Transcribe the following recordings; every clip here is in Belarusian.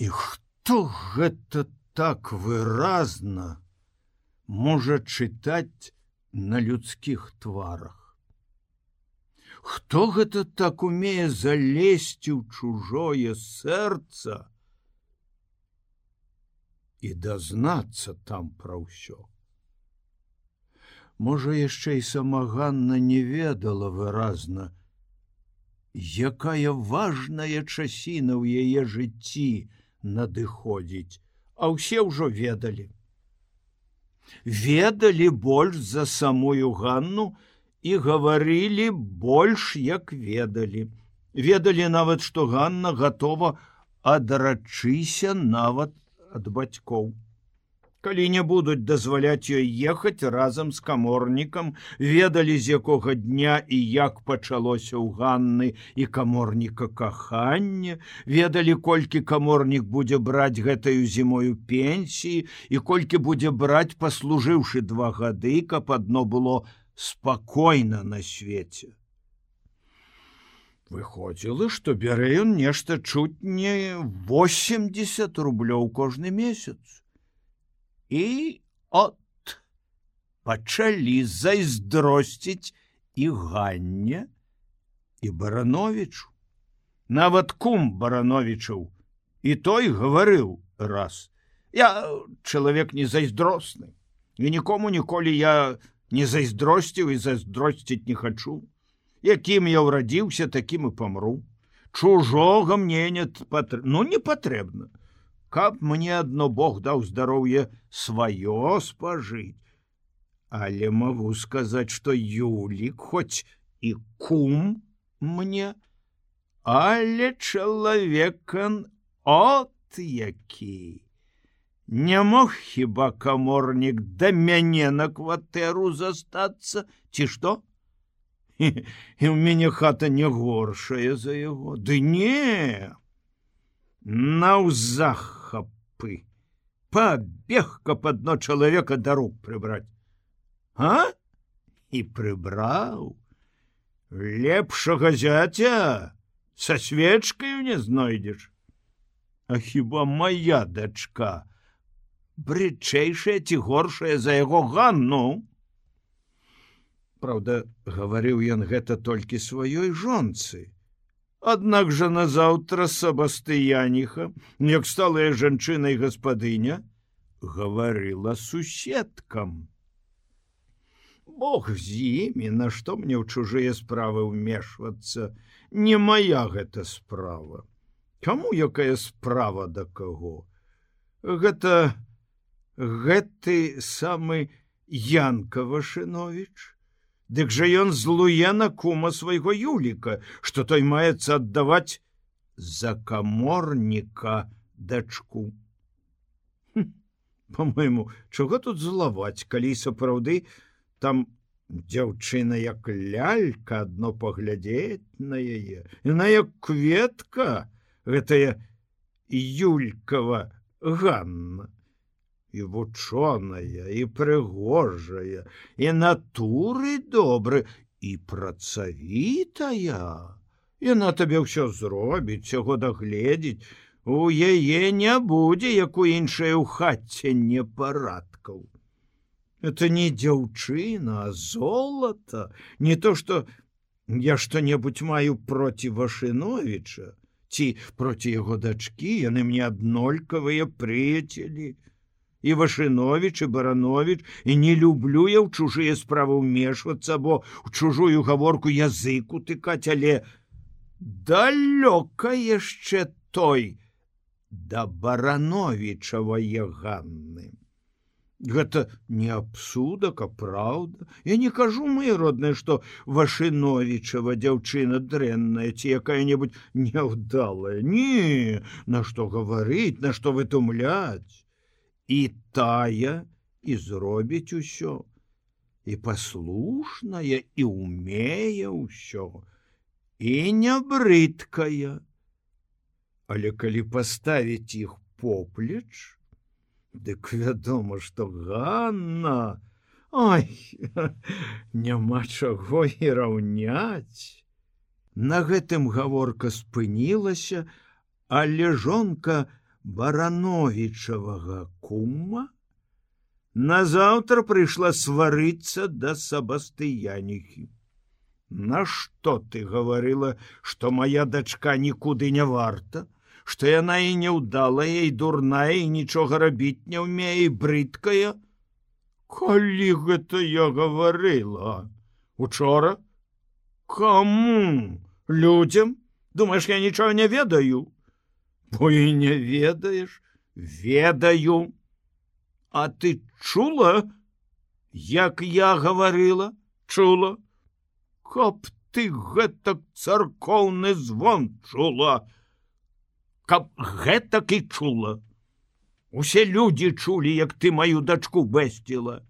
І хто гэта так выразна можа чытаць на людскіх тварах? Хто гэта так умее залезці ў чужое сэрца і дазнацца там пра ўсё? Можа, яшчэ і самаганна не ведала выразна, якая важная часіна ў яе жыцці надыходзіць, а ўсе ўжо ведалі. Ведалі больш за самую ганну і гаварылі больш як ведалі. Ведалі нават, што Ганна гатова адрачыся нават ад бацькоў калі не будуць дазваляць ёй ехаць разам з каморнікам ведалі з якога дня і як пачалося ў ганны і каморніка кахання ведалі колькі каморнік будзе браць гэтаю зімою пенсіі і колькі будзе браць паслужыўшы два гады каб адно было спакойна на свеце. Выходзіла што бярэ ён нешта чуць не 80 рублёў кожны месяц і от пачалі зайздросціць і ганне і барановичу нават кум барановичаў і той гаварыў раз. Я чалавек не зайздросны і нікому ніколі я не зайздросціў і зайздросціць не хачу. Якім я ўрадзіўся такім і памру. Чужога мне не патр... ну не патрэбна каб мне адно Бог даў здароўе сваё спажыць. Але магу сказаць, што Юлік хоць і кум мне, але чалавекан от які. Не мог хіба каморнік да мяне на кватэру застацца, ці што? І ў мяне хата не горшая за яго, Ды не! Наўзахапы побег каб одно чалавека да рук прыбраць а? І прыбраў лепшага зяця со свечкаю не знойдзеш А хіба моя дачка брычэйшая ці горшая за яго ганну? Праўда гаварыў ён гэта толькі сваёй жонцы Аднак жа назаўтра сабастыяніха, як сталая жанчына і гаспадыня, гаварыла суседкам. Бог з імі, нашто мне ў чужыя справы ўмешвацца, не моя гэта справа. Каму якая справа да каго? Гэта гэты самы Янка Вашынович, Дык жа ён злуе на кума свайго юліка, што той маецца аддаваць за каморніка дачку. Па-мойму, чого тут злаваць, калі сапраўды там дзяўчына як лялька адно паглядзець на яе, на як кветка гэтая юлькава Ганна і вучоная і прыгожая і натуры добры і працавітая. Яна табе ўсё зробіць яго дагледзець. У яе не будзе як у іншае ў хатце непарадкаў. Это не дзяўчына золата. Не то что я что-небудзь маю проці вашыновича ці проці яго дачкі яны мне аднолькавыя прыяцелі і Вашынович і баранович і не люблю я ў чужыя справы ўмешвацца, бо у чужую гаворку языку тыкаць, але далёка яшчэ той да барановичавае ганны. Гэта не абсудак, а праўда. Я не кажу мы роднае, што Вашыновичава дзяўчына дрэнная ці якая-небудзь няўдалая. Не, на што гаварыць, на што вытумляць і тая і зробіць усё і паслушная і умее ўсё і не брыдкая але калі паставіць іх поплеч дык вядома што Ганна ой няма чаго і раўняць. На гэтым гаворка спынілася але жонка барановічавага кума. Назаўтра прыйшла сварыцца да сабастыяніхі Нашто ты гаварыла што моя дачка нікуды не варта што яна і няўдалая і дурная і нічога рабіць не ўмее брыдкая? Калі гэта я гаварыла? Учора? Кому людям думаешь я нічого не ведаю? Бо і не ведаеш. Ведаю а ты чула як я гаварыла чула? Каб ты гэтак царкоўны звон чула. Каб гэтак і чула. Усе людзі чулі як ты маю дачку бэсціла.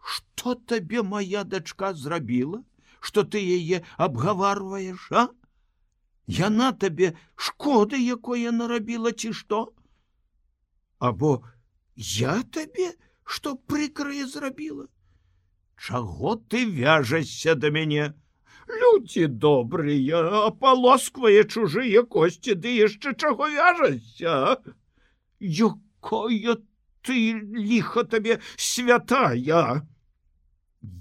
Что табе моя дачка зрабіла? Что ты яе абгаварваеш а? Яна табе шкоды якое нарабіла ці што? Або я табе что прыкрае зрабіла Чаго ты вяжешься да мяне? Людзі добрыя, апалосквае чужыя косці, ды яшчэ чаго вяжася? Якое ты ліха табе святая!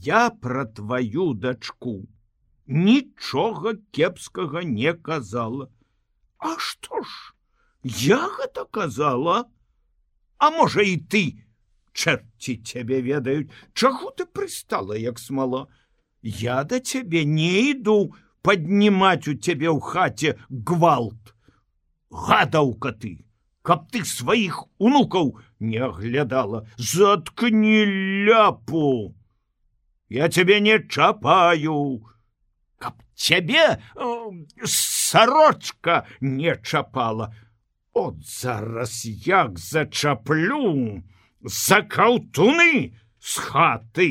Я пра твою дачку нічога кепскага не казала. А што ж? Я гэта казала, А можа і ты, чэрці цябе ведаюць чаго ты прыстала як смала я да цябе не іду паднімаць у цябе ў хаце гвалт. Гадаўка ты каб ты сваіх унукаў не аглядала заткні ляпу. Я цябе не чапаю. Каб цябе сарочка не чапала от зараз як зачаплю за каўтуны з хаты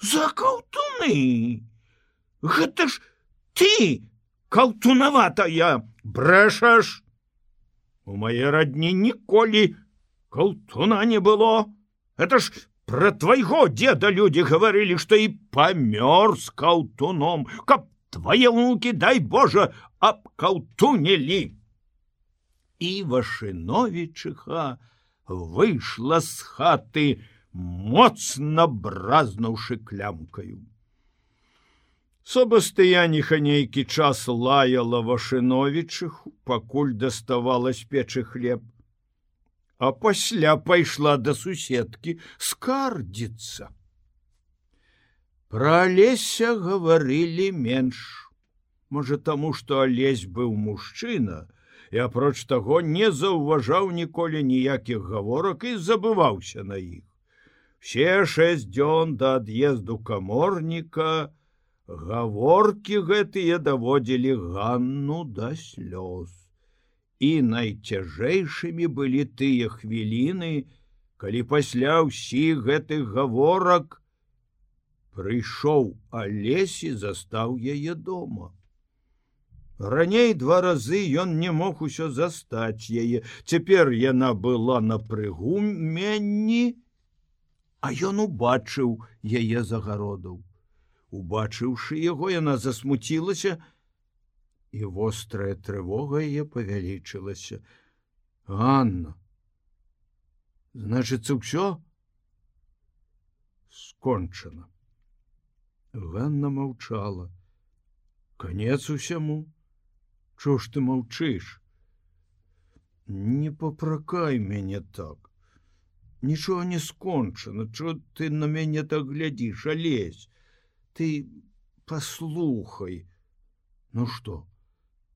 за каўтуны гэта ж ты каўтунаватая брэшаш у мае радні ніколі каўтуна не было. Это ж про твайго деда людзі гаварылі што і памёр з каўтуном каб твае унукі дай Божа аб каўтунелі і вашыновічыха выйшла з хаты моцна бразнуўшы клямкаю. Собастаяніха нейкі час лаяла вашыновічых пакуль даставала з печы хлеб. А пасля пайшла да суседкі скардзіцца. Про алеся гаварылі менш. Можа таму што алесь быў мужчына і апроч таго не заўважаў ніколі ніякіх гаворак і забываўся на іх. Все шэсць дзён да ад'езду каморніка гаворкі гэтыя даводзілі ганну да слёз. І найцяжэйшымі былі тыя хвіліны, калі пасля ўсіх гэтых гаворак прыйшоў алесі застаў яе дома. Раней два разы ён не мог усё застаць яе. Цяпер яна была на прыгуменні, а ён убачыў яе загародаў. Убачыўшы яго, яна засмуцілася, і вострая трывога яе павялічылася. Анна, значыцца ўсё скончана. Ганна маўчала. Канец усяму. Чо ж ты маўчыш? Не попракай мяне так. Нічого не скончана, Чо ты на мяне так глядзіш, алесь, Ты послухай. Ну что?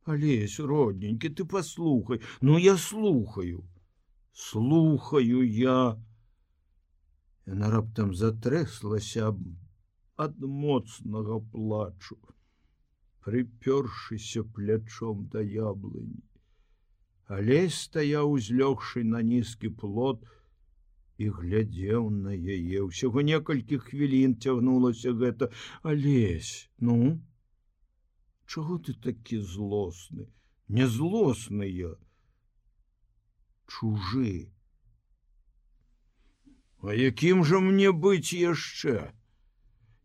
Алесь, родненькі, ты послухай, Ну я слухаю. Слухаю я. Яна раптам затрэслася ад моцнага плачу прыпёршыся плячом да яблыні. Алесь стаяў узлёгшы на нізкі плот і глядзеў на яе. Усяго некалькі хвілін цягнулася гэта, алесь, ну, Чаго ты такі злосны, не злосныя, чужы. А якім жа мне быць яшчэ?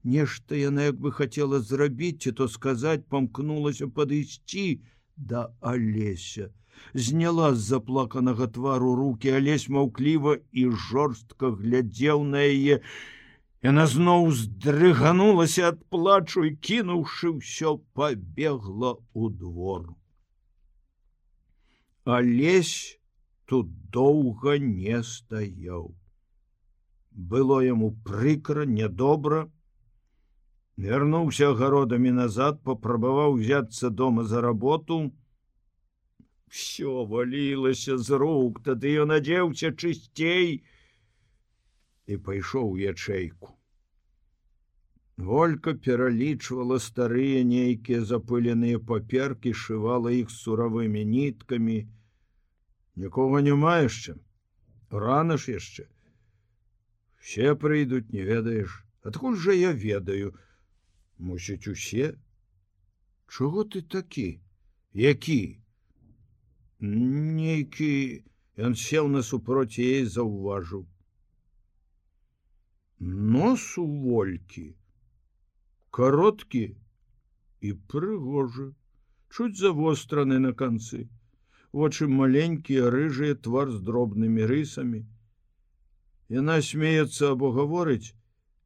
Нешта яна як бы хацела зрабіць, ці то сказаць, памкнулася падысці да алеся. зняла з заплаканага твару руки алесь маўкліва і жорстка глядзеў на яе. Яна зноў здрыганулася ад плачу і кінуўшы ўсё пабегла у двору алесь тут доўга не стаяў. Было яму прыкра нядобра вярнуўся гародамі назад папрабаваў узяцца дома за работу. Все валілася з рук тады ён адзеўся чысцей і пайшоў ячэйку. Волька пералічвала старыя нейкія запыленыя паперкі шывала іх суравымі ніткамі. Нікога не маешча рана ж яшчэ. Все прыйдуць не ведаеш. Адкуль жа я ведаю мусіць усе чого ты такі? Які? Нейкі ён сеў насупроць ей заўважыў нос у волькі кароткі і прыгожы чуць завостраны на канцы вочы маленькія рыжыя твар з дробнымі рысамі Яна смеецца або гаворыць,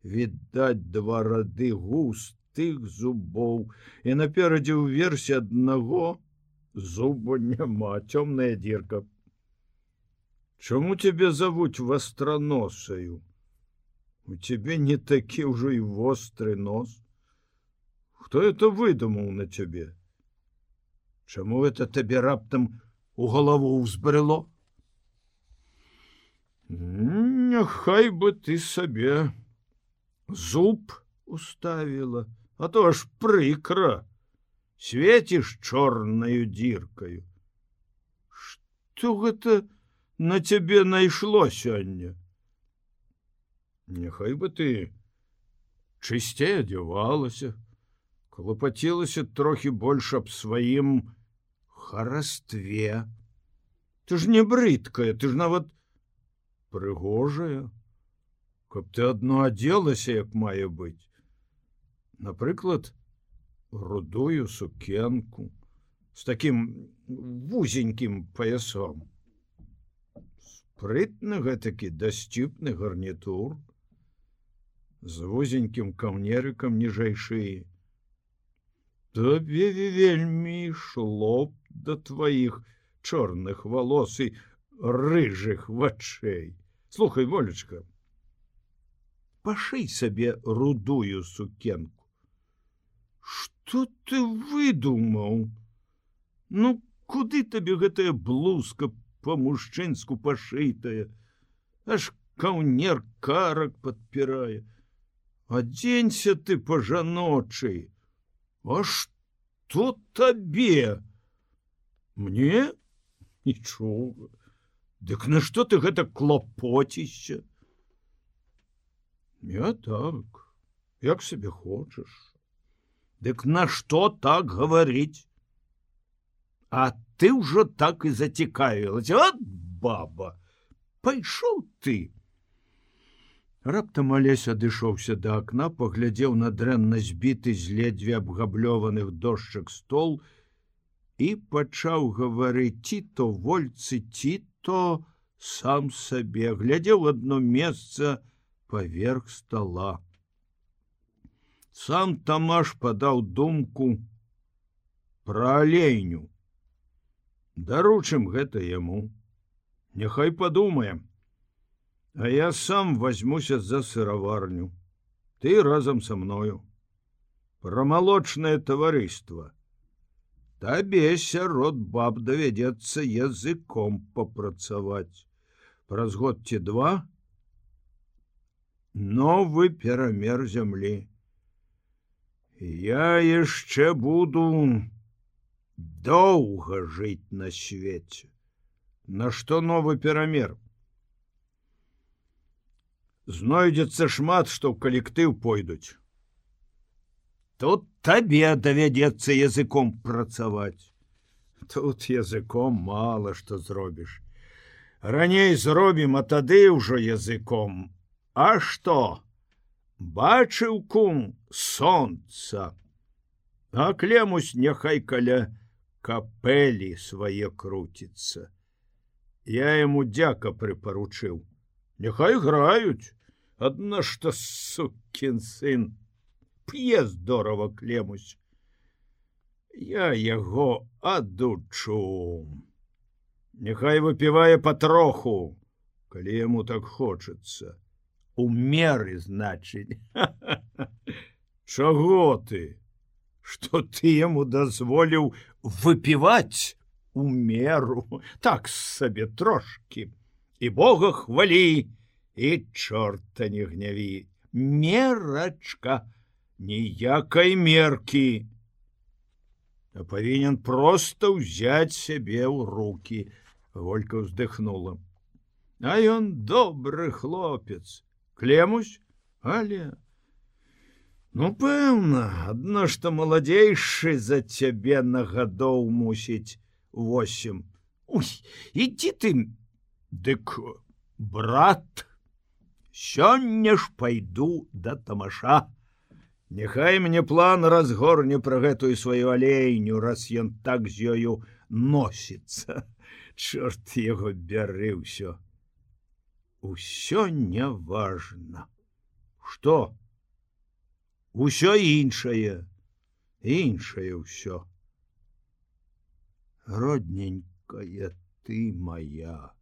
відаць два рады густых зубоў і наперадзе ўверсе аднаго зуба няма цёмная дзірка. Чаму цябе завуць вастраносаю? У цябе не такі ўжо і востры нос. Хто это выдумаў на цябе? Чаму это табе раптам у галаву ўзбрыло? Няхай бы ты сабе зуб уставіла, а то аж прыкра светіш чорнаю дзіркаю. Што гэта на цябе найшло сёння? Няхай бы ты чысцей адзявалася, клопацілася трохі больш аб сваім харастве. Ты ж не брыдкая, ты ж нават прыгожая каб ты одно адзелася як мае быць напрыклад рудую сукенку с таким вузенькім паясом спрытны гэтакі дасціпны гарнітур з вузенькім камнерыкам ніжэйшы. Табе вельмі шлоп да тваіх чорных валос і рыжых вачэй. Слухай волечка пашый сабе рудую сукенку что ты выдумаў ну куды табе гэтая блузка по-мужчынску пашытая аж каўнер карак подпірае адзенься ты па-жаночай а что табе мне? Нічога Дык на што ты гэта клопоцішся? Я так, як сабе хочаш. Дык на што так гаварыць? А ты ўжо так і зацікавілася от баба, Пайшоў ты. Раптам алесь адышоўся да акна, паглядзеў на дрэнна збіты з ледзьве абгаблёваных дошчак стол і пачаў гаварыць ці то вольцы ці то сам сабе глядзеў одно месца поверх стола. Сам Тамаш падаў думку про алейню. Даручым гэта яму. Няхай падумаем, А я сам возьмуся за сыраварню. Ты разам со мною. Прамалочнае таварыства табе сярод баб давядзецца языком папрацаваць праз год ці два новы перамер зямлі я яшчэ буду доўга жыць на свеце. На што новы перамер? Знойдзецца шмат што ў калектыў пойдуць. Тут табе давядзецца языком працаваць. Тут языком мало что зробіш. Раней зробім а тады ўжо языком. А что бачыў кум солнца а клемусь няхай каля капелі свае круціцца. Я яму дзяка прыпаручыў. Няхай граюць, адна што сукін сын п'е здорова клемусь. Я яго адучу. Няхай выпівае патроху, калі яму так хочацца. У меры значыць. Чаго ты? Што ты яму дазволіў выпіваць у меру, так сабе трошки. І Бога хвалі і чорта не гняві. Мерачка, ніякай меркі. Павінен проста ўзяць сябе ў руки. Голька ўздыхнула. А ён добры хлопец, клемусь, але Ну пэўна, адно што маладзейшы за цябе на гадоў мусіць восем. Уй, ідзі ты, дык брат, Сёння ж пайду да тамаша. Няхай мне план разгорне пра гэтую сваю алейню, раз ён так з ёю носіцца. Чорт яго бяры ўсё усё неважно. Что? Усё іншае. Іншае ўсё. Родненькая ты моя.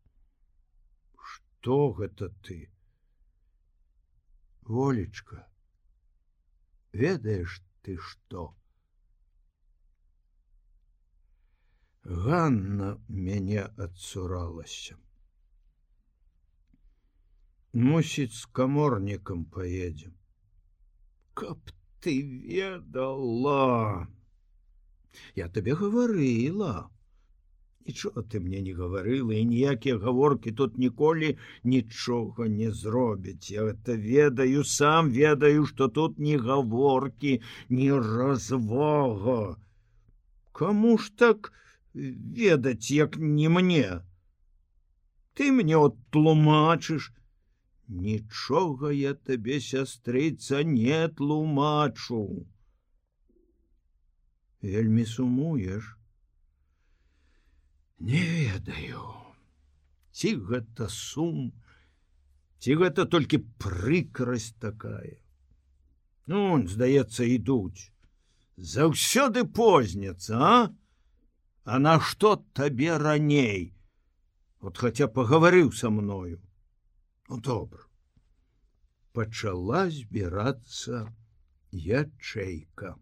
Что гэта ты? Волечка ведаешь ты что? Ганна мяне адсуралася мусіць з каморнікам поедем каб ты ведала я табе гаварыла нічого ты мне не гаварыла і ніякія гаворкі тут ніколі нічога не зробяць я это ведаю сам ведаю что тут не гаворкі не развога. Кому ж так ведаць як не мне? Ты мне от тлумачыш Нічога я табе сястрыца не тлумачу. Вельмі сумуеш. Не ведаю. Ці гэта сум, ці гэта толькі прыкрасць такая. Ну, здаецца, ідуць. Заўсёды позняцца, а? А на што табе раней? Вот хаця пагаварыў са мною. Ну добра. Пачала збірацца ячэйка.